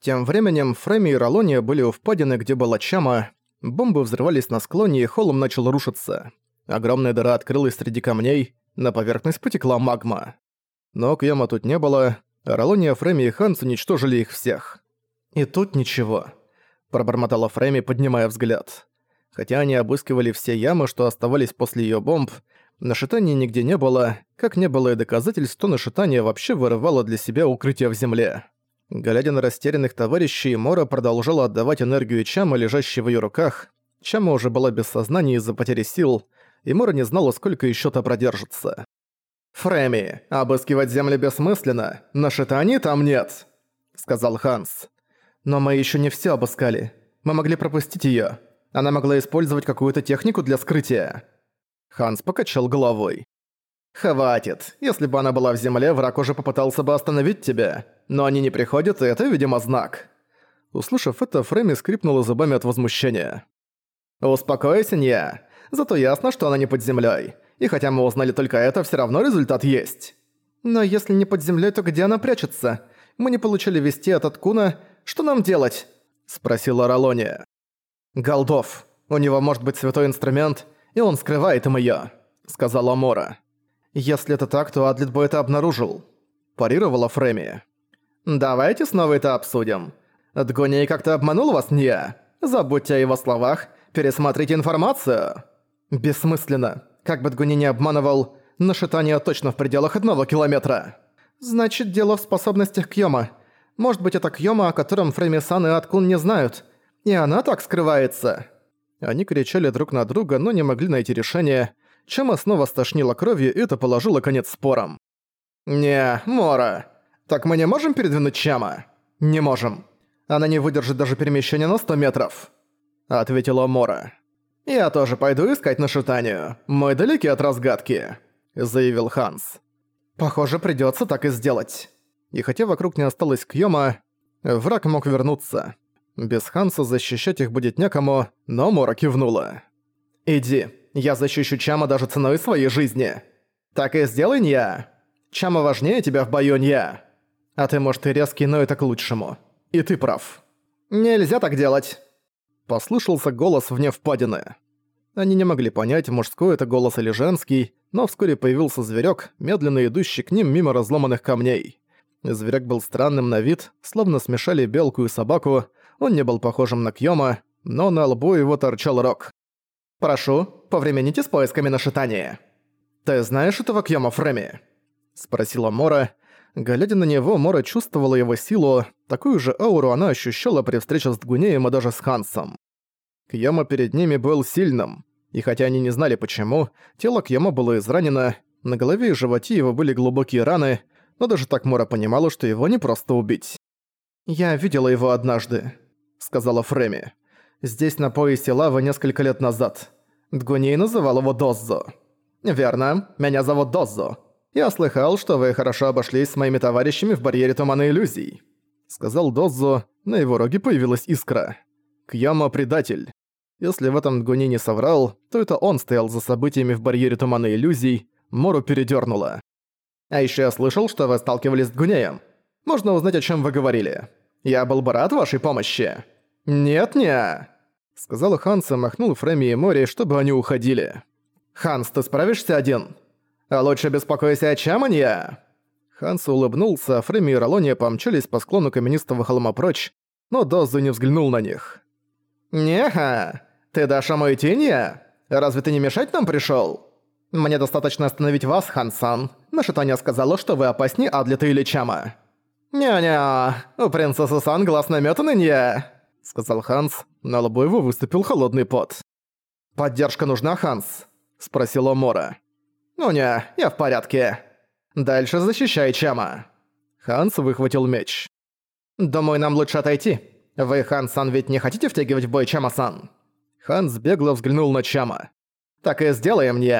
Тем временем Фрейми и Ролония были у впадины, где была Чама, бомбы взрывались на склоне и холм начал рушиться. Огромная дыра открылась среди камней, на поверхность потекла магма. Но Кьяма тут не было, а Ролония, Фрейми и Ханс уничтожили их всех. «И тут ничего», – пробормотала Фрейми, поднимая взгляд. Хотя они обыскивали все ямы, что оставались после её бомб, нашитания нигде не было, как не было и доказательств, что нашитание вообще вырывало для себя укрытие в земле. Глядя на растерянных товарищей, Мора продолжала отдавать энергию Чама, лежащей в её руках. Чама уже была без сознания из-за потери сил, и Мора не знала, сколько ещё то продержится. «Фрэмми, обыскивать земли бессмысленно, нашитаний там нет», — сказал Ханс. «Но мы ещё не всё обыскали. Мы могли пропустить её. Она могла использовать какую-то технику для скрытия». Ханс покачал головой. «Хватит. Если бы она была в земле, враг уже попытался бы остановить тебя. Но они не приходят, и это, видимо, знак». Услышав это, Фрейми скрипнула зубами от возмущения. «Успокойся, не. Зато ясно, что она не под землей. И хотя мы узнали только это, все равно результат есть». «Но если не под землей, то где она прячется? Мы не получили вести от Аткуна. Что нам делать?» – спросила Ролония. «Голдов. У него может быть святой инструмент, и он скрывает им её», – сказала Мора. «Если это так, то Адлит бы это обнаружил», – парировала Фреми. «Давайте снова это обсудим. Дгоней как-то обманул вас, не? Забудьте о его словах, пересмотрите информацию». «Бессмысленно. Как бы Дгони не обманывал, нашитание точно в пределах одного километра». «Значит, дело в способностях Кьёма. Может быть, это Кьёма, о котором Фрейми-сан и Аткун не знают. И она так скрывается». Они кричали друг на друга, но не могли найти решение. Чема снова стошнило кровью, и это положило конец спорам. «Не, Мора. Так мы не можем передвинуть Чама?» «Не можем. Она не выдержит даже перемещения на 100 метров», — ответила Мора. «Я тоже пойду искать нашитанию. Мы далеки от разгадки», — заявил Ханс. «Похоже, придётся так и сделать». И хотя вокруг не осталось Кьёма, враг мог вернуться. Без Ханса защищать их будет некому, но Мора кивнула. «Иди, я защищу Чама даже ценой своей жизни. Так и сделай, Нья. Чама важнее тебя в бою, Нья. А ты, может, и резкий, но это к лучшему. И ты прав. Нельзя так делать!» Послышался голос вне впадины. Они не могли понять, мужской это голос или женский, но вскоре появился зверек, медленно идущий к ним мимо разломанных камней. Зверек был странным на вид, словно смешали белку и собаку, он не был похожим на Кьёма, но на лбу его торчал рог. «Прошу, повремените с поисками на шитание». «Ты знаешь этого Кьёма Фреми?» — спросила Мора, Глядя на него, Мора чувствовала его силу, такую же ауру она ощущала при встрече с Дгунеем и даже с Хансом. Кьяма перед ними был сильным, и хотя они не знали почему, тело Кьяма было изранено, на голове и животе его были глубокие раны, но даже так Мора понимала, что его не просто убить. «Я видела его однажды», — сказала Фреми. «Здесь на поясе лавы несколько лет назад. Дгуней называл его Доззо». «Верно, меня зовут Доззо», «Я слыхал, что вы хорошо обошлись с моими товарищами в барьере Тумана Иллюзий», — сказал Доззо, на его роге появилась искра. «Кьяма — предатель. Если в этом Дгуни не соврал, то это он стоял за событиями в барьере Тумана Иллюзий, Мору передёрнуло. А ещё я слышал, что вы сталкивались с Дгунеем. Можно узнать, о чём вы говорили. Я был бы рад вашей помощи». «Нет-не», — Ханс и махнул Фреми и Мори, чтобы они уходили. «Ханс, ты справишься один?» А лучше беспокойся о Чаманье!» Ханс улыбнулся, а Фреми и Ролония помчались по склону каменистого холма прочь, но Дозу не взглянул на них. «Неха! Ты дашь ему идти, не? Разве ты не мешать нам пришёл? Мне достаточно остановить вас, Хансан. Наша Таня сказала, что вы опаснее Адлита или Чама». «Не-не, у принцессы Сан глаз намётанный, не?» — сказал Ханс. На лбу его выступил холодный пот. «Поддержка нужна, Ханс?» — спросила Мора. «Ну не, я в порядке. Дальше защищай Чама». Ханс выхватил меч. «Думаю, нам лучше отойти. Вы, Хан-сан, ведь не хотите втягивать в бой Чама-сан?» Ханс бегло взглянул на Чама. «Так и сделаем, не.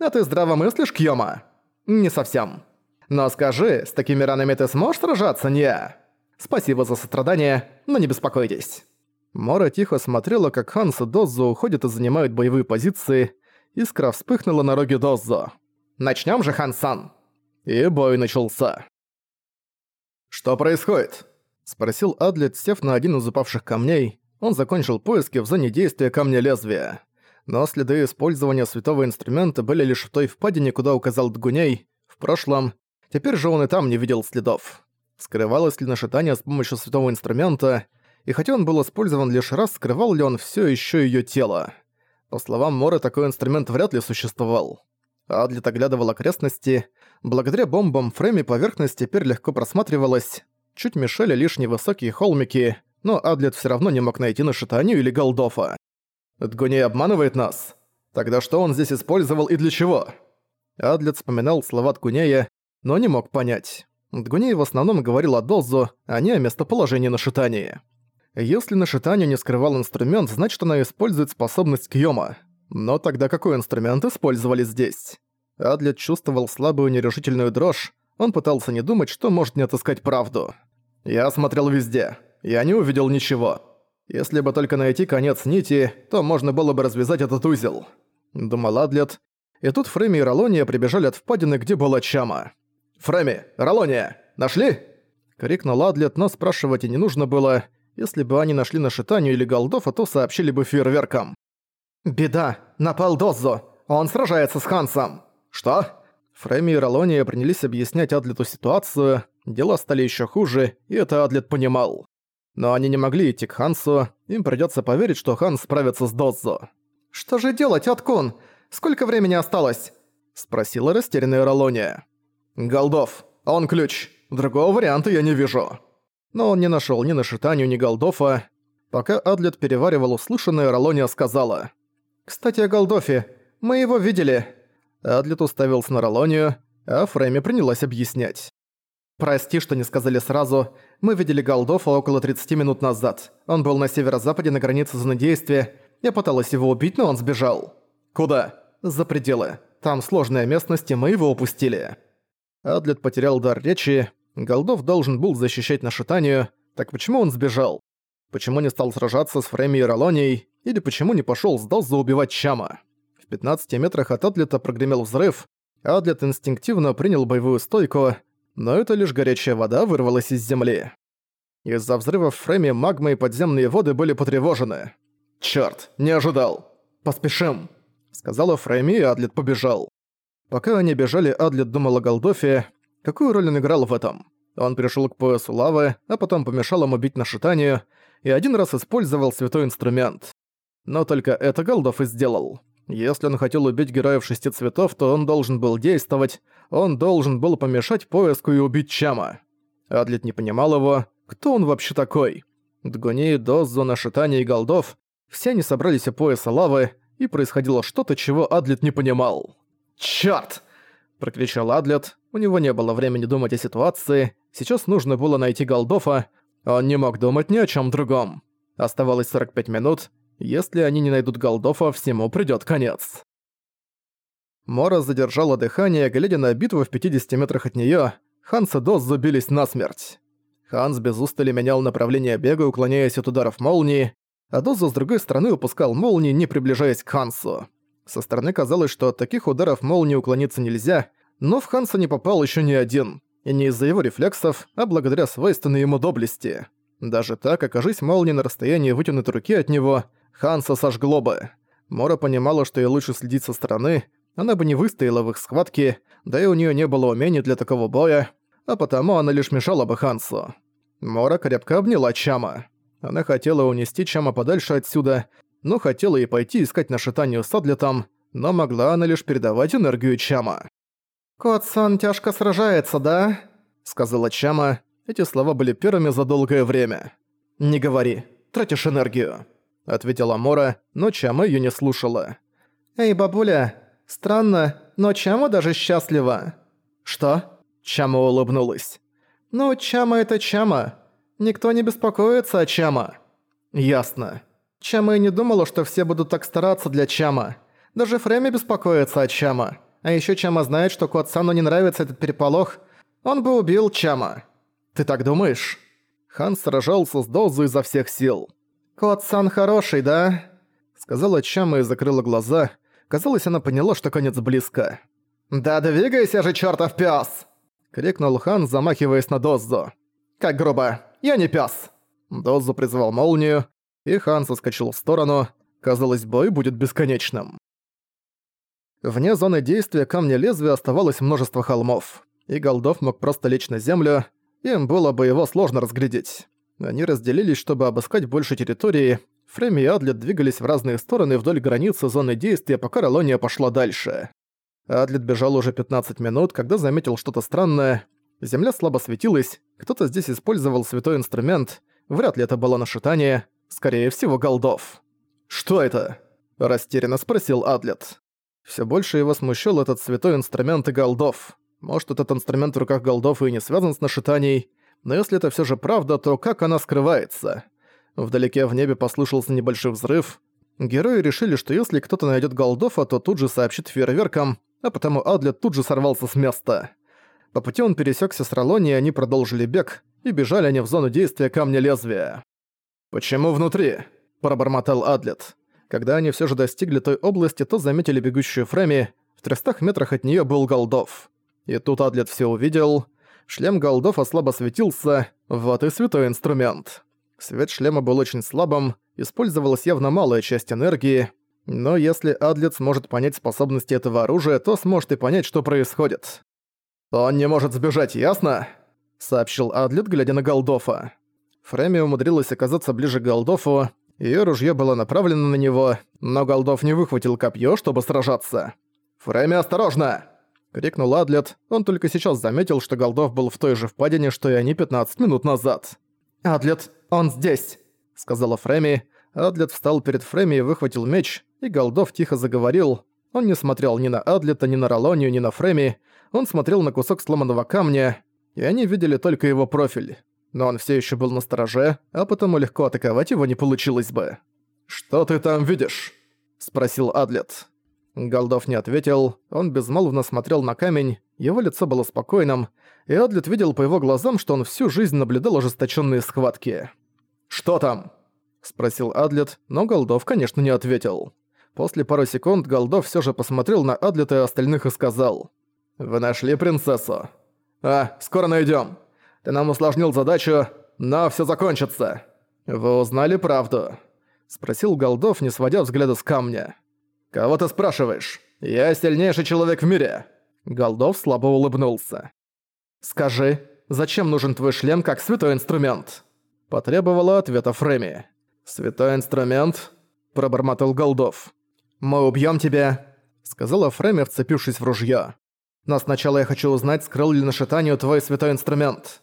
А ты здраво мыслишь, Кьёма?» «Не совсем. Но скажи, с такими ранами ты сможешь сражаться, не?» «Спасибо за сострадание, но не беспокойтесь». Мора тихо смотрела, как Ханс и Доззо уходят и занимают боевые позиции. Искра вспыхнула на роге Доззо. Начнем же, Хан-сан!» И бой начался. «Что происходит?» — спросил Адлет, сев на один из упавших камней. Он закончил поиски в зоне действия камня лезвия. Но следы использования святого инструмента были лишь в той впадине, куда указал Дгуней, в прошлом. Теперь же он и там не видел следов. Скрывалось ли нашитание с помощью святого инструмента, и хотя он был использован лишь раз, скрывал ли он все еще ее тело. По словам Моры, такой инструмент вряд ли существовал. Адлет оглядывал окрестности. Благодаря бомбам Фрейми поверхность теперь легко просматривалась. Чуть мешали лишь невысокие холмики, но Адлет все равно не мог найти Нашитанию или Голдофа. «Дгуней обманывает нас? Тогда что он здесь использовал и для чего?» Адлет вспоминал слова Дгунея, но не мог понять. Дгуней в основном говорил о Дозу, а не о местоположении Нашитании. Если Нашитанию не скрывал инструмент, значит она использует способность Кьёма. Но тогда какой инструмент использовали здесь? Адлет чувствовал слабую нерешительную дрожь, он пытался не думать, что может не отыскать правду. «Я смотрел везде. Я не увидел ничего. Если бы только найти конец нити, то можно было бы развязать этот узел», — думал Адлет. И тут Фрейми и Ролония прибежали от впадины, где была Чама. «Фрейми! Ролония! Нашли?» — крикнул Адлет, но спрашивать и не нужно было. Если бы они нашли Нашитанию или Голдофа, то сообщили бы фейерверком. «Беда! Напал Доззо! Он сражается с Хансом!» «Что?» Фрейми и Ролония принялись объяснять Адлету ситуацию, дела стали еще хуже, и это Адлет понимал. Но они не могли идти к Хансу, им придется поверить, что Ханс справится с Доззо. «Что же делать, Откун? Сколько времени осталось?» — спросила растерянная Ролония. «Голдов, он ключ. Другого варианта я не вижу». Но он не нашел ни Нашитанию, ни Голдофа. Пока Адлет переваривал услышанное, Ролония сказала. «Кстати, о Голдофе. Мы его видели». Адлет уставился на Ролонию, а Фрейми принялась объяснять. «Прости, что не сказали сразу. Мы видели Голдофа около 30 минут назад. Он был на северо-западе на границе зоны действия. Я пыталась его убить, но он сбежал». «Куда?» «За пределы. Там сложная местность, и мы его упустили». Адлет потерял дар речи. Голдов должен был защищать Нашитанию. Так почему он сбежал? Почему не стал сражаться с Фрейми и Ролонией? Или почему не пошёл с Доза убивать Чама? В 15 метрах от Адлета прогремел взрыв, Адлет инстинктивно принял боевую стойку, но это лишь горячая вода вырвалась из земли. Из-за взрыва в Фрейме магма и подземные воды были потревожены. «Чёрт, не ожидал! Поспешим!» Сказала Фрейми, и Адлет побежал. Пока они бежали, Адлет думал о Голдофе. Какую роль он играл в этом? Он пришёл к поясу лавы, а потом помешал ему бить на шитанию, и один раз использовал святой инструмент. Но только это Голдов и сделал. Если он хотел убить героев шести цветов, то он должен был действовать, он должен был помешать поиску и убить Чама. Адлет не понимал его, кто он вообще такой. Дгуни, Дозу, Нашитани и Голдов все они собрались у пояса лавы, и происходило что-то, чего Адлет не понимал. «Чёрт!» – прокричал Адлет. У него не было времени думать о ситуации, сейчас нужно было найти Голдофа, он не мог думать ни о чем другом. Оставалось 45 минут, если они не найдут Голдофа, всему придёт конец. Мора задержала дыхание, глядя на битву в 50 метрах от неё. Ханс и Дос забились насмерть. Ханс без устали менял направление бега, уклоняясь от ударов молнии, а Доза с другой стороны упускал молнии, не приближаясь к Хансу. Со стороны казалось, что от таких ударов молнии уклониться нельзя, но в Ханса не попал ещё ни один, и не из-за его рефлексов, а благодаря свойственной ему доблести. Даже так, окажись молния на расстоянии вытянутой руки от него, Ханса сожгло бы. Мора понимала, что ей лучше следить со стороны, она бы не выстояла в их схватке, да и у нее не было умений для такого боя, а потому она лишь мешала бы Хансу. Мора крепко обняла Чама. Она хотела унести Чама подальше отсюда, но хотела и пойти искать нашитание Садля там, но могла она лишь передавать энергию Чама. «Кот-сан тяжко сражается, да?» — сказала Чама. Эти слова были первыми за долгое время. «Не говори, тратишь энергию», — ответила Мора, но Чама её не слушала. «Эй, бабуля, странно, но Чама даже счастлива». «Что?» — Чама улыбнулась. «Ну, Чама — это Чама. Никто не беспокоится о Чама». «Ясно». Чама и не думала, что все будут так стараться для Чама. Даже Фрейми беспокоится о Чама. А ещё Чама знает, что кот Сану не нравится этот переполох. Он бы убил Чама. Ты так думаешь? Хан сражался с Дозу изо всех сил. «Кот Сан хороший, да?» Сказала Чама и закрыла глаза. Казалось, она поняла, что конец близко. «Да двигайся же, чертов пес! крикнул Хан, замахиваясь на Дозу. «Как грубо! Я не пёс!» Дозу призвал молнию, и Хан соскочил в сторону. Казалось, бой будет бесконечным. Вне зоны действия камня лезвия оставалось множество холмов, и Голдов мог просто лечь на землю, им было бы его сложно разглядеть. Они разделились, чтобы обыскать больше территории. Фрейми и Адлет двигались в разные стороны вдоль границы зоны действия, пока Ролония пошла дальше. Адлет бежал уже 15 минут, когда заметил что-то странное. Земля слабо светилась, кто-то здесь использовал святой инструмент, вряд ли это было нашитание, скорее всего, голдов. «Что это?» – растерянно спросил Адлет. Все больше его смущал этот святой инструмент и голдов. Может, этот инструмент в руках голдов и не связан с нашитанием, но если это все же правда, то как она скрывается? Вдалеке в небе послышался небольшой взрыв. Герои решили, что если кто-то найдет голдофа, то тут же сообщит фейерверкам, а потому Адлет тут же сорвался с места. По пути он пересекся с Ролони, и они продолжили бег, и бежали они в зону действия камня лезвия. «Почему внутри?» – пробормотал Адлет. Когда они все же достигли той области, то заметили бегущую Фреми, в 300 метрах от нее был Голдов. И тут Адлет все увидел. Шлем Голдов слабо светился, вот и святой инструмент. Свет шлема был очень слабым, использовалась явно малая часть энергии, но если Адлет сможет понять способности этого оружия, то сможет и понять, что происходит. «Он не может сбежать, ясно?» — сообщил Адлет, глядя на Голдофа. Фрейми умудрилась оказаться ближе к Голдофу, Её ружье было направлено на него, но Голдов не выхватил копье, чтобы сражаться. «Фрейми, осторожно!» — крикнул Адлет. Он только сейчас заметил, что Голдов был в той же впадине, что и они 15 минут назад. «Адлет, он здесь!» — сказала Фрейми. Адлет встал перед Фрейми и выхватил меч, и Голдов тихо заговорил. Он не смотрел ни на Адлета, ни на Ролонию, ни на Фрейми. Он смотрел на кусок сломанного камня, и они видели только его профиль но он все еще был на стороже, а потому легко атаковать его не получилось бы. «Что ты там видишь?» – спросил Адлет. Голдов не ответил, он безмолвно смотрел на камень, его лицо было спокойным, и Адлет видел по его глазам, что он всю жизнь наблюдал ожесточенные схватки. «Что там?» – спросил Адлет, но Голдов, конечно, не ответил. После пару секунд Голдов все же посмотрел на Адлета и остальных и сказал. «Вы нашли принцессу?» «А, скоро найдем. Ты нам усложнил задачу, но все закончится. Вы узнали правду?» Спросил Голдов, не сводя взгляда с камня. «Кого ты спрашиваешь? Я сильнейший человек в мире!» Голдов слабо улыбнулся. «Скажи, зачем нужен твой шлем как святой инструмент?» Потребовала ответа Фреми. «Святой инструмент?» Пробормотал Голдов. «Мы убьем тебя», — сказала Фреми, вцепившись в ружье. «Но сначала я хочу узнать, скрыл ли на шитанию твой святой инструмент».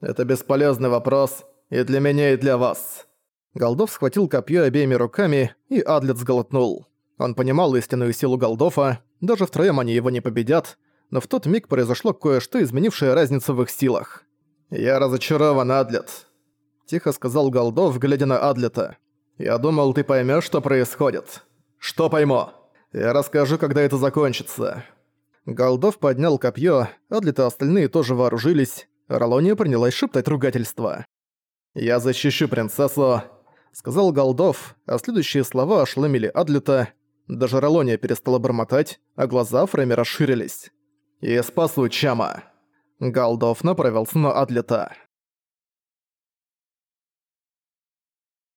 Это бесполезный вопрос и для меня, и для вас». Голдов схватил копье обеими руками, и Адлет сглотнул. Он понимал истинную силу Голдофа, даже втроём они его не победят, но в тот миг произошло кое-что, изменившее разницу в их силах. «Я разочарован, Адлет», — тихо сказал Голдов, глядя на Адлета. «Я думал, ты поймёшь, что происходит». «Что пойму?» «Я расскажу, когда это закончится». Голдов поднял копье, Адлет и остальные тоже вооружились. Ролония принялась шептать ругательство. «Я защищу принцессу», — сказал Голдов, а следующие слова ошеломили Адлета. Даже Ролония перестала бормотать, а глаза Фрейми расширились. «И спасу Чама». Голдов направился на Адлета.